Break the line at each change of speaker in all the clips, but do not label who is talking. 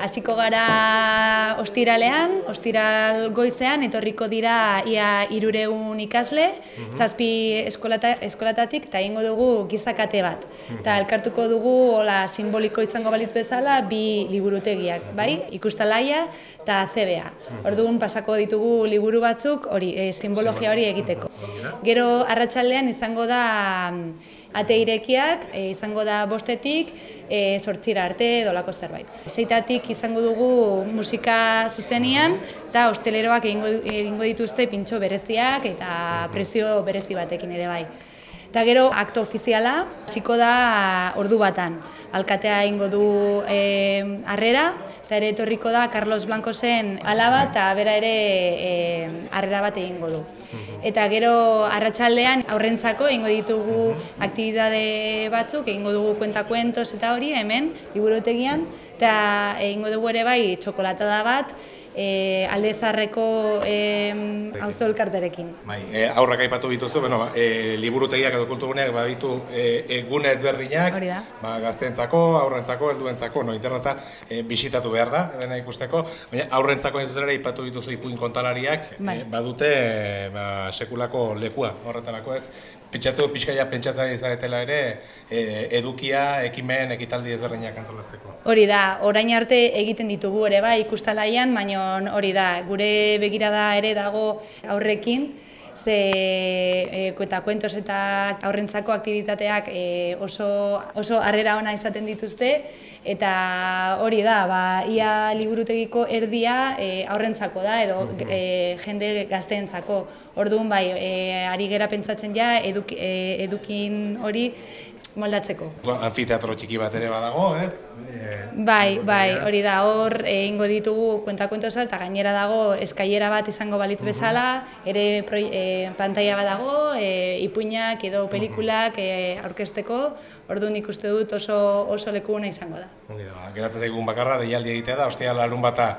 Hasiko gara ostiralean, ostiral goizean, etorriko dira ia irureun ikasle, zazpi eskolata, eskolatatik, eta ingo dugu gizakate bat. Eta elkartuko dugu, hola, simboliko izango balit bezala, bi liburutegiak, bai? Ikustalaia eta CBA. Orduan pasako ditugu liburu batzuk, hori, e, simbologia hori egiteko. Gero arratsaldean izango da mm, ate irekiak, e, izango da bostetik, e, sortzira arte, dolako zerbait. Zeitatik izango dugu musika zuzenian, eta hosteleroak egingo, egingo dituzte pintxo bereziak eta prezio berezi batekin ere bai. Eta gero, akto ofiziala, hasiko da ordu batan. Alkatea ingo du e, arrera, eta ere etorriko da Carlos Blancosen alaba eta bera ere e, arrera bat egingo du. Eta gero, arratsaldean aurrentzako egingo ditugu aktibitate batzuk, egingo dugu kuentakuentos eta hori hemen, liburutegian, eta egingo dugu ere bai txokolatada bat, e, alde zarreko e, auzo elkarterekin.
Bai, e, aurrak aipatu dituzu, bueno, e, liburutegiak edo kulturguneak baditu e, e, gune ezberdinak, ba, gaztentzako, aurrentzako, helduentzako, no, internetza e, bisitatu behar da, dena ikusteko, baina aurrentzako ez ere aipatu dituzu ipuin kontalariak,
Bai.
e, badute e, ba, sekulako lekua horretarako ez, pentsatu pixkaia pentsatzen izaretela ere, e, edukia, ekimen, ekitaldi ezberdinak antolatzeko.
Hori da, orain arte egiten ditugu ere bai ikustalaian, baina hori da, gure begirada ere dago aurrekin, ze e, eta kuentos eta aurrentzako aktivitateak e, oso, oso harrera ona izaten dituzte, eta hori da, ba, ia liburutegiko erdia e, aurrentzako da, edo e, jende gazteentzako. Orduan bai, e, ari gera pentsatzen ja, eduk, e, edukin hori moldatzeko.
Anfiteatro txiki bat ere badago, ez? E,
Bai, bai, hori da, hor egingo ditugu kuenta-kuentosa eta gainera dago eskailera bat izango balitz bezala, ere proi, e, pantalla bat dago, e, ipuinak edo pelikulak e, aurkezteko, orduan ikuste dut oso, oso leku ona izango
da. Ba, geratzen zaigun bakarra deialdi egitea da, ostia larun bata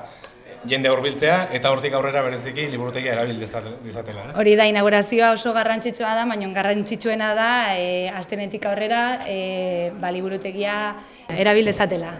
jende hurbiltzea eta hortik aurrera bereziki liburutegia erabil dezate- dezatela. Eh?
Hori da, inaugurazioa oso garrantzitsua da, baina garrantzitsuena da, e, astenetik aurrera, e, ba, liburutegia erabil dezatela.